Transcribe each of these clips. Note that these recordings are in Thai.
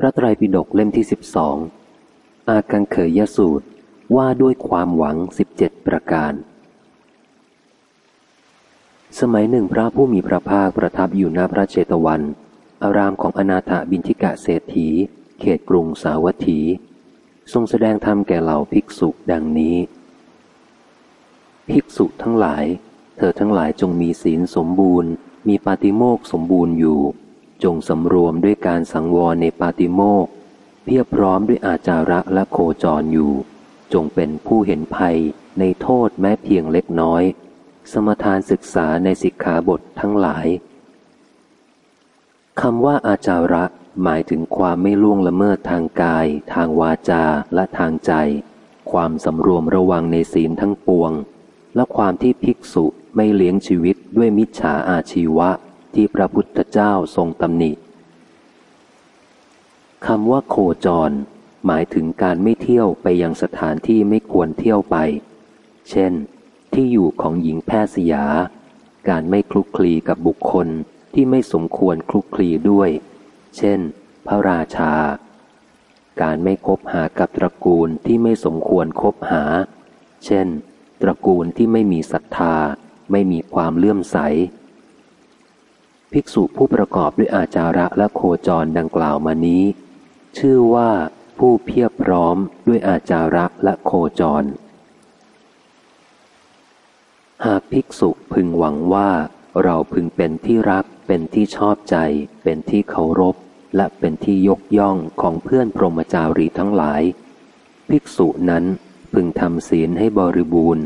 พระไตรปิฎกเล่มที่สิบสองอากังเขยสูตรว่าด้วยความหวังสิบเจ็ดประการ สมัยหนึ่งพระผู้มีพระภาคประทับอยู่หน้าพระเจตวัน อารามของอนาถบินทิกะเศรษฐี เขตกรุงสาวัตถี ทรงแสดงธรรมแก่เหล่าภิกษุดังนี้ ภิกษุทั้งหลาย เธอทั้งหลายจงมีศีลสมบูรณ์ มีปาติโมกสมบูรณ์อยู่ จงสำรวมด้วยการสังวรในปาติโมกเพียบพร้อมด้วยอาจาระและโคจรอยู่ จงเป็นผู้เห็นภัยในโทษแม้เพียงเล็กน้อย สมทานศึกษาในสิกขาบททั้งหลายคำว่าอาจาระหมายถึงความไม่ล่วงละเมิดทางกาย ทางวาจาและทางใจ ความสำรวมระวังในศีลทั้งปวง และความที่ภิกษุไม่เลี้ยงชีวิตด้วยมิจฉาอาชีวะ ที่พระพุทธเจ้าทรงตำหนิคำว่าโคจร หมายถึงการไม่เที่ยวไปยังสถานที่ไม่ควรเที่ยวไป เช่น ที่อยู่ของหญิงแพทย์สยา การไม่คลุกคลีกับบุคคลที่ไม่สมควรคลุกคลีด้วย เช่น พระราชา การไม่คบหากับตระกูลที่ไม่สมควรคบหา เช่น ตระกูลที่ไม่มีศรัทธา ไม่มีความเลื่อมใส ภิกษุผู้ประกอบด้วยอาจาระและโคจรดังกล่าวมานี้ ชื่อว่าผู้เพียบพร้อมด้วยอาจาระและโคจร หากภิกษุพึงหวังว่าเราพึงเป็นที่รัก เป็นที่ชอบใจ เป็นที่เคารพ และเป็นที่ยกย่องของเพื่อนพรหมจารีทั้งหลาย ภิกษุนั้นพึงทำศีลให้บริบูรณ์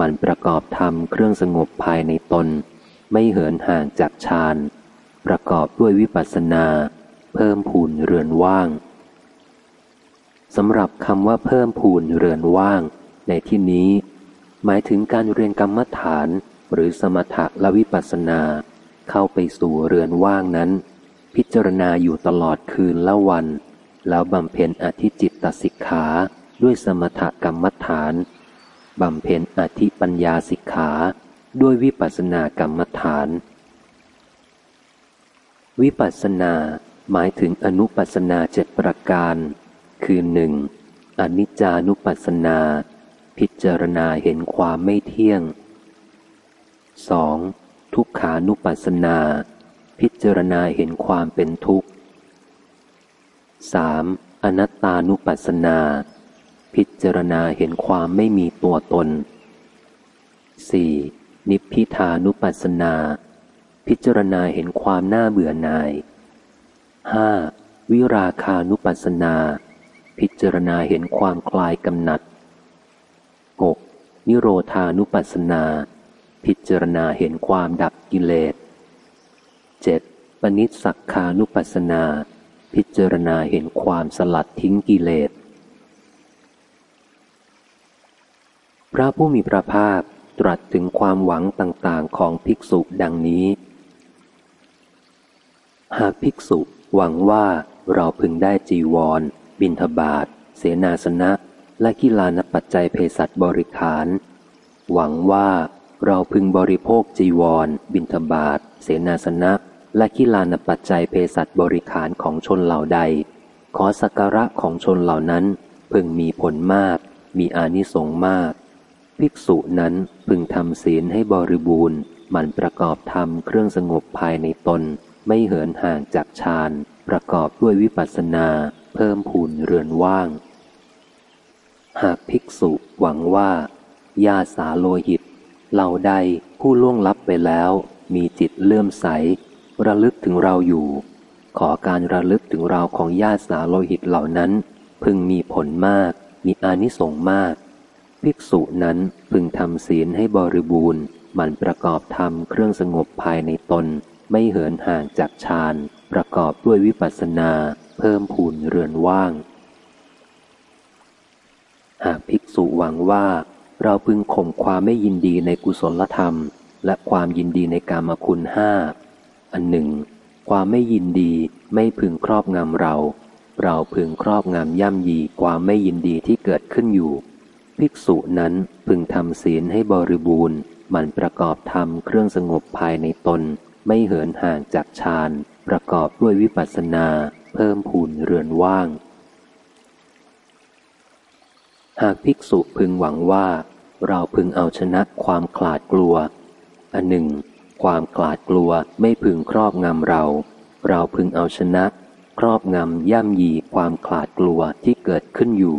มันประกอบธรรมเครื่องสงบภายในตน ไม่เหินห่างจากฌาน ประกอบด้วยวิปัสสนา เพิ่มพูนเรือนว่างสำหรับคำว่าเพิ่มพูนเรือนว่าง ในที่นี้ หมายถึงการเรียนกรรมฐาน หรือสมถะและวิปัสสนา เข้าไปสู่เรือนว่างนั้น พิจารณาอยู่ตลอดคืนและวัน แล้วบำเพ็ญอธิจิตตสิกขาด้วยสมถกรรมฐานบำเพ็ญอธิปัญญาสิกขา ด้วยวิปัสสนากรรมฐาน วิปัสสนาหมายถึงอนุปัสสนาเจ็ดประการ คือหนึ่งอนิจจานุปัสสนา พิจารณาเห็นความไม่เที่ยง 2. ทุกขานุปัสสนา พิจารณาเห็นความเป็นทุกข์ 3. อนัตตานุปัสสนา พิจารณาเห็นความไม่มีตัวตน 4. นิพพิทานุปัสสนา พิจารณาเห็นความน่าเบื่อหน่ายห้าวิราคานุปัสสนา พิจารณาเห็นความคลายกำหนัดหกนิโรธานุปัสสนา พิจารณาเห็นความดับกิเลสเจ็ดปณิสักคานุปัสสนา พิจารณาเห็นความสลัดทิ้งกิเลส พระผู้มีพระภาค ตรัสถึงความหวังต่างๆของภิกษุดังนี้ หากภิกษุหวังว่าเราพึงได้จีวร บินทบาทเสนาสนะ และกิลานปัจจัยเภสัชบริขาร หวังว่าเราพึงบริโภคจีวร บินทบาทเสนาสนะ และกิลานปัจจัยเภสัชบริขารของชนเหล่าใด ขอสักการะของชนเหล่านั้นพึงมีผลมาก มีอานิสงส์มาก ภิกษุนั้นพึงทำศีลให้บริบูรณ์ มันประกอบธรรมเครื่องสงบภายในตน ไม่เหินห่างจากฌาน ประกอบด้วยวิปัสสนา เพิ่มพูนเรือนว่าง หากภิกษุหวังว่าญาสาโลหิต เหล่าใดผู้ล่วงลับไปแล้ว มีจิตเลื่อมใส ระลึกถึงเราอยู่ ขอการระลึกถึงเราของญาสาโลหิตเหล่านั้น พึงมีผลมาก มีอานิสงส์มาก ภิกษุนั้นพึงทำศีลให้บริบูรณ์มันประกอบธรรมเครื่องสงบภายในตน ไม่เหินห่างจากฌาน ประกอบด้วยวิปัสสนา เพิ่มพูนเรือนว่าง หากภิกษุหวังว่า เราพึงข่มความไม่ยินดีในกุศลธรรม และความยินดีในกามคุณห้าอันหนึ่ง ความไม่ยินดีไม่พึงครอบงำเรา เราพึงครอบงำย่ำยีความไม่ยินดีที่เกิดขึ้นอยู่ ภิกษุนั้นพึงทำศีลให้บริบูรณ์ มันประกอบธรรมเครื่องสงบภายในตน ไม่เหินห่างจากฌาน ประกอบด้วยวิปัสสนา เพิ่มพูนเรือนว่าง หากภิกษุพึงหวังว่า เราพึงเอาชนะความขลาดกลัว อันหนึ่ง ความขลาดกลัวไม่พึงครอบงำเรา เราพึงเอาชนะ ครอบงำย่ำยีความขลาดกลัวที่เกิดขึ้นอยู่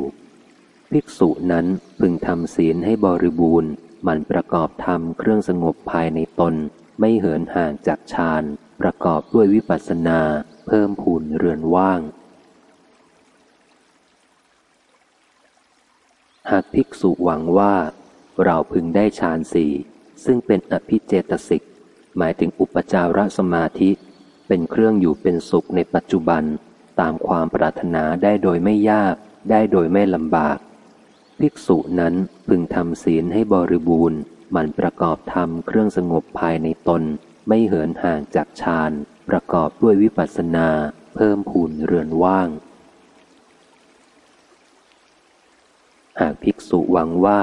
ภิกษุนั้นพึงทำศีลให้บริบูรณ์ มันประกอบธรรมเครื่องสงบภายในตน ไม่เหินห่างจากฌาน ประกอบด้วยวิปัสสนา เพิ่มพูนเรือนว่าง หากภิกษุหวังว่า เราพึงได้ฌานสี่ซึ่งเป็นอภิเจตสิก หมายถึงอุปจารสมาธิ เป็นเครื่องอยู่เป็นสุขในปัจจุบัน ตามความปรารถนาได้โดยไม่ยาก ได้โดยไม่ลำบาก ภิกษุนั้นพึงทำศีลให้บริบูรณ์ มันประกอบธรรมเครื่องสงบภายในตน ไม่เหินห่างจากฌานประกอบด้วยวิปัสสนา เพิ่มพูนเรือนว่าง หากภิกษุหวังว่า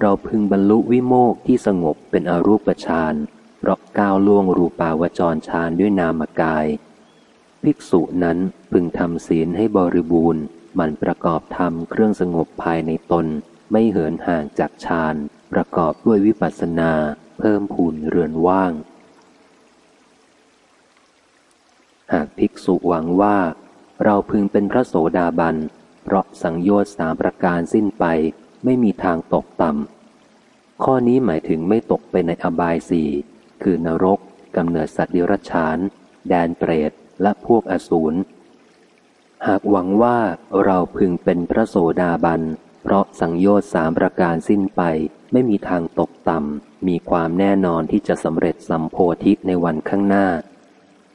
เราพึงบรรลุวิโมกที่สงบเป็นอรูปฌานเพราะก้าวล่วงรูปาวจรฌานด้วยนามกาย ภิกษุนั้นพึงทำศีลให้บริบูรณ์ มันประกอบธรรมเครื่องสงบภายในตน ไม่เหินห่างจากฌาน ประกอบด้วยวิปัสสนา เพิ่มพูนเรือนว่าง หากภิกษุหวังว่า เราพึงเป็นพระโสดาบัน เพราะสังโยชน์สามประการสิ้นไป ไม่มีทางตกต่ำ ข้อนี้หมายถึงไม่ตกไปในอบายสี่คือนรกกำเนิดสัตว์เดรัจฉาน แดนเปรตและพวกอสูร หากหวังว่าเราพึงเป็นพระโสดาบัน เพราะสังโยชน์สามประการสิ้นไป ไม่มีทางตกต่ำ มีความแน่นอนที่จะสำเร็จสัมโพธิในวันข้างหน้า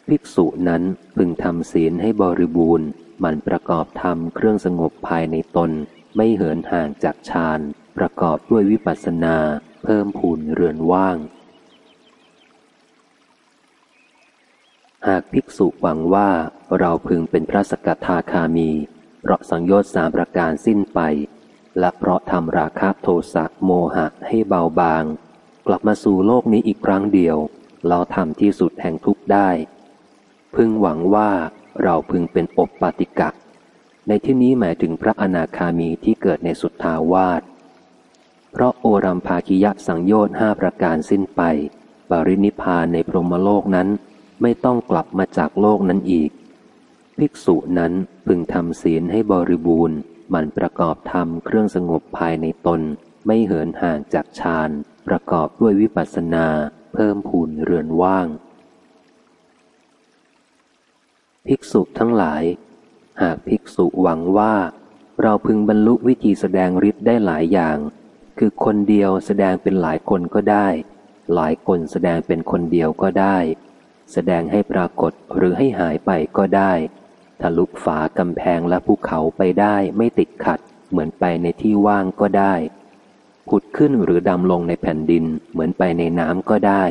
ภิกษุนั้นพึงทำศีลให้บริบูรณ์ มันประกอบธรรมเครื่องสงบภายในตน ไม่เหินห่างจากฌาน ประกอบด้วยวิปัสสนา เพิ่มพูนเรือนว่าง หากภิกษุหวังว่าเราพึงเป็นพระสกทาคามี เพราะสังโยชน์สามประการสิ้นไป และเพราะทำราคะโทสะโมหะให้เบาบาง กลับมาสู่โลกนี้อีกครั้งเดียว เราทำที่สุดแห่งทุกได้ พึงหวังว่าเราพึงเป็นอบปาติกะ ในที่นี้หมายถึงพระอนาคามีที่เกิดในสุทธาวาสเพราะโอรัมภากิยะสังโยชน์ห้าประการสิ้นไป ปรินิพานในพรหมโลกนั้น ไม่ต้องกลับมาจากโลกนั้นอีก ภิกษุนั้นพึงทำศีลให้บริบูรณ์มันประกอบธรรมเครื่องสงบภายในตน ไม่เหินห่างจากฌาน ประกอบด้วยวิปัสสนา เพิ่มพูนเรือนว่าง ภิกษุทั้งหลาย หากภิกษุหวังว่า เราพึงบรรลุวิธีแสดงฤทธิ์ได้หลายอย่าง คือคนเดียวแสดงเป็นหลายคนก็ได้ หลายคนแสดงเป็นคนเดียวก็ได้ แสดงให้ปรากฏหรือให้หายไปก็ได้ ทะลุฝากำแพงและภูเขาไปได้ไม่ติดขัด เหมือนไปในที่ว่างก็ได้ ผุดขึ้นหรือดำลงในแผ่นดินเหมือนไปในน้ำก็ได้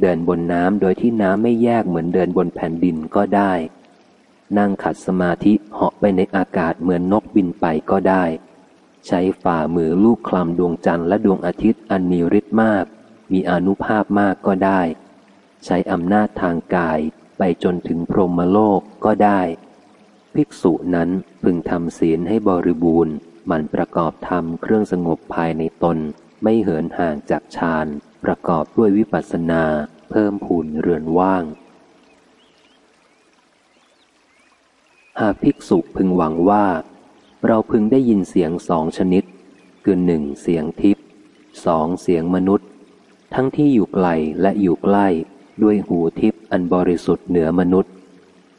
เดินบนน้ำโดยที่น้ำไม่แยกเหมือนเดินบนแผ่นดินก็ได้ นั่งขัดสมาธิเหาะไปในอากาศเหมือนนกบินไปก็ได้ ใช้ฝ่ามือลูกคลำดวงจันทร์และดวงอาทิตย์อันมีฤทธิ์มาก มีอนุภาพมากก็ได้ ใช้อำนาจทางกายไปจนถึงพรหมโลกก็ได้ ภิกษุนั้นพึงทำศีลให้บริบูรณ์มันประกอบธรรมเครื่องสงบภายในตน ไม่เหินห่างจากฌาน ประกอบด้วยวิปัสสนา เพิ่มพูนเรือนว่าง หากภิกษุพึงหวังว่า เราพึงได้ยินเสียงสองชนิด คือหนึ่งเสียงทิพย์สองเสียงมนุษย์ ทั้งที่อยู่ไกลและอยู่ใกล้ ด้วยหูทิพย์อันบริสุทธิ์เหนือมนุษย์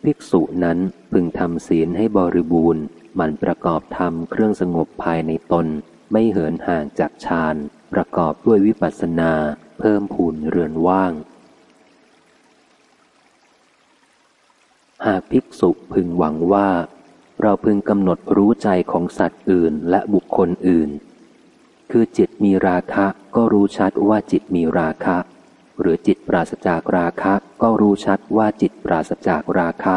ภิกษุนั้นพึงทำศีลให้บริบูรณ์มันประกอบธรรมเครื่องสงบภายในตน ไม่เหินห่างจากฌานประกอบด้วยวิปัสสนา เพิ่มพูนเรือนว่าง หากภิกษุพึงหวังว่า เราพึงกำหนดรู้ใจของสัตว์อื่นและบุคคลอื่น คือจิตมีราคะก็รู้ชัดว่าจิตมีราคะ หรือจิตปราศจากราคะก็รู้ชัดว่าจิตปราศจากราคะ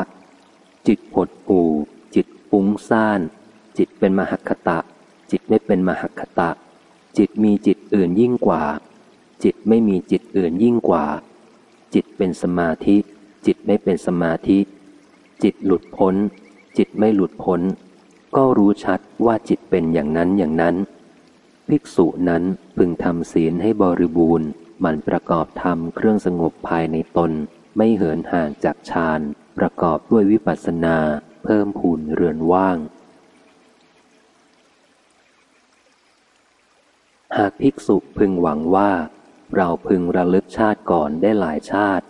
จิตหดหู่ จิตฟุ้งซ่าน จิตเป็นมหคตะ จิตไม่เป็นมหคตะ จิตมีจิตอื่นยิ่งกว่า จิตไม่มีจิตอื่นยิ่งกว่า จิตเป็นสมาธิ จิตไม่เป็นสมาธิ จิตหลุดพ้น จิตไม่หลุดพ้น ก็รู้ชัดว่าจิตเป็นอย่างนั้นอย่างนั้น ภิกษุนั้นพึงทำศีลให้บริบูรณ์ มันประกอบธรรมเครื่องสงบภายในตน ไม่เหินห่างจากฌาน ประกอบด้วยวิปัสสนา เพิ่มพูนเรือนว่าง หากภิกษุพึงหวังว่า เราพึงระลึกชาติก่อนได้หลายชาติ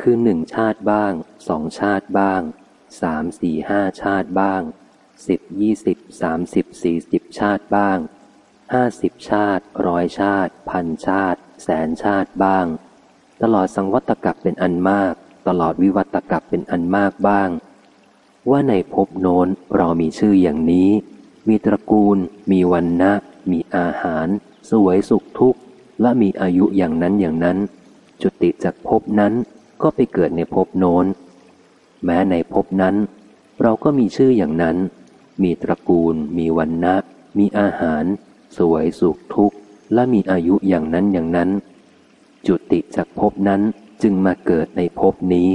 คือหนึ่งชาติบ้าง สองชาติบ้าง สามสี่ห้าชาติบ้าง สิบยี่สิบสามสิบสี่สิบชาติบ้างห้าสิบชาติ ร้อยชาติ พันชาติ แสนชาติบ้าง ตลอดสังวัตกับเป็นอันมาก ตลอดวิวัตกับเป็นอันมากบ้าง ว่าในภพโน้นเรามีชื่ออย่างนี้ มีตระกูล มีวันนะมีอาหาร สวยสุขทุกข์ และมีอายุอย่างนั้นอย่างนั้น จุติจากภพนั้นก็ไปเกิดในภพโน้น แม้ในภพนั้น เราก็มีชื่ออย่างนั้น มีตระกูล มีวันนะมีอาหาร สวยสุขทุกข์ และมีอายุอย่างนั้นอย่างนั้น จุติจากภพนั้นจึงมาเกิดในภพนี้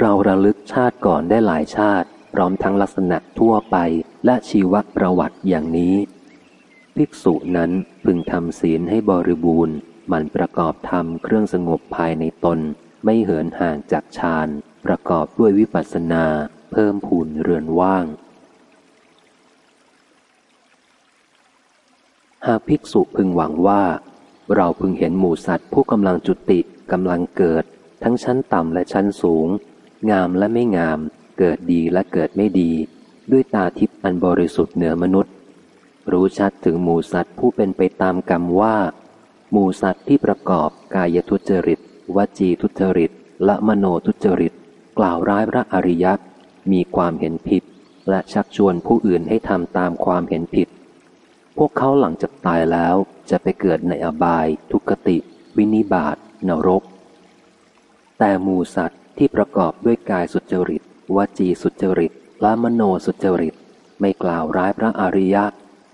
เราระลึกชาติก่อนได้หลายชาติ พร้อมทั้งลักษณะทั่วไปและชีวประวัติอย่างนี้ ภิกษุนั้นพึงทำศีลให้บริบูรณ์มันประกอบธรรมเครื่องสงบภายในตน ไม่เหินห่างจากฌาน ประกอบด้วยวิปัสสนา เพิ่มพูนเรือนว่าง หากภิกษุพึงหวังว่า เราพึงเห็นหมู่สัตว์ผู้กำลังจุติกำลังเกิด ทั้งชั้นต่ำและชั้นสูง งามและไม่งาม เกิดดีและเกิดไม่ดี ด้วยตาทิพย์อันบริสุทธิ์เหนือมนุษย์ รู้ชัดถึงหมูสัตว์ผู้เป็นไปตามกรรมว่า หมูสัตว์ที่ประกอบกายทุจริต วจีทุจริต และมโนทุจริต กล่าวร้ายพระอริยะมีความเห็นผิด และชักชวนผู้อื่นให้ทำตามความเห็นผิด พวกเขาหลังจากตายแล้วจะไปเกิดในอบาย ทุกติ วินิบาตนรก แต่หมูสัตว์ที่ประกอบด้วยกายสุจริต วจีสุจริต และมโนสุจริต ไม่กล่าวร้ายพระอริยะ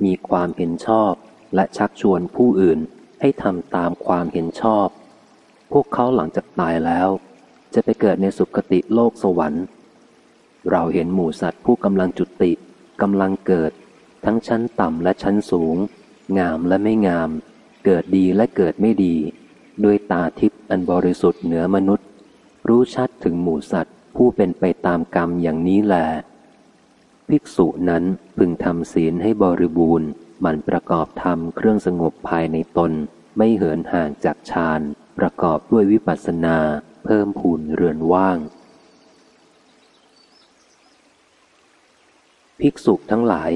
มีความเห็นชอบ และชักชวนผู้อื่นให้ทำตามความเห็นชอบ พวกเขาหลังจากตายแล้ว จะไปเกิดในสุคติโลกสวรรค์ เราเห็นหมูสัตว์ผู้กำลังจุติกำลังเกิด ทั้งชั้นต่ำและชั้นสูง งามและไม่งาม เกิดดีและเกิดไม่ดี ด้วยตาทิพย์อันบริสุทธิ์เหนือมนุษย์ รู้ชัดถึงหมู่สัตว์ผู้เป็นไปตามกรรมอย่างนี้แหละภิกษุนั้นพึงทำศีลให้บริบูรณ์มันประกอบธรรมเครื่องสงบภายในตน ไม่เหินห่างจากฌานประกอบด้วยวิปัสสนา เพิ่มพูนเรือนว่าง ภิกษุทั้งหลาย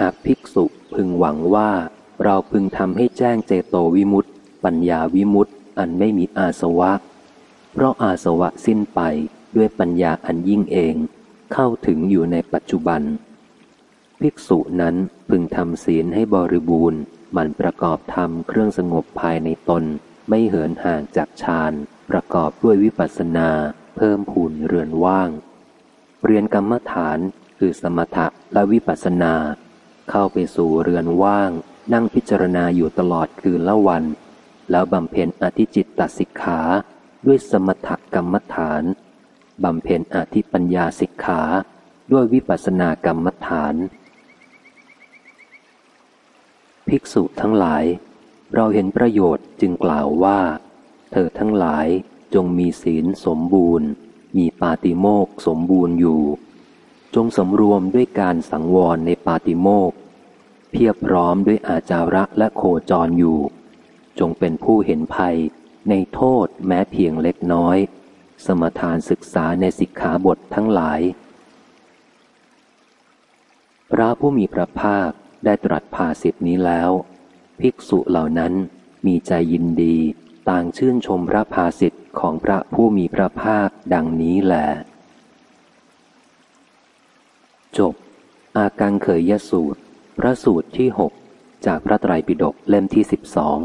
หากภิกษุพึงหวังว่าเราพึงทำให้แจ้งเจโตวิมุตต์ปัญญาวิมุตต์อันไม่มีอาสวะ เพราะอาสวะสิ้นไปด้วยปัญญาอันยิ่งเอง เข้าถึงอยู่ในปัจจุบัน ภิกษุนั้นพึงทำศีลให้บริบูรณ์มันประกอบธรรมเครื่องสงบภายในตน ไม่เหินห่างจากฌานประกอบด้วยวิปัสสนา เพิ่มพูนเรือนว่าง เรียนกรรมฐานคือสมถะและวิปัสสนา เข้าไปสู่เรือนว่าง นั่งพิจารณาอยู่ตลอดคืนละวัน แล้วบำเพ็ญอธิจิตตสิกขาด้วยสมถกรรมฐานบำเพ็ญอธิปัญญาสิกขาด้วยวิปัสสนากรรมฐาน ภิกษุทั้งหลาย เราเห็นประโยชน์จึงกล่าวว่า เธอทั้งหลายจงมีศีลสมบูรณ์ มีปาติโมกสมบูรณ์อยู่ จงสำรวมด้วยการสังวรในปาติโมกเพียบพร้อมด้วยอาจาระและโคจรอยู่ จงเป็นผู้เห็นภัยในโทษแม้เพียงเล็กน้อย สมทานศึกษาในสิกขาบททั้งหลาย พระผู้มีพระภาคได้ตรัสภาสิทธินี้แล้ว ภิกษุเหล่านั้นมีใจยินดี ต่างชื่นชมพระภาสิทธิ์ของพระผู้มีพระภาคดังนี้แหละ จบ อากังเขยยสูตร พระสูตรที่หกจากพระไตรปิฎกเล่มที่สิบสอง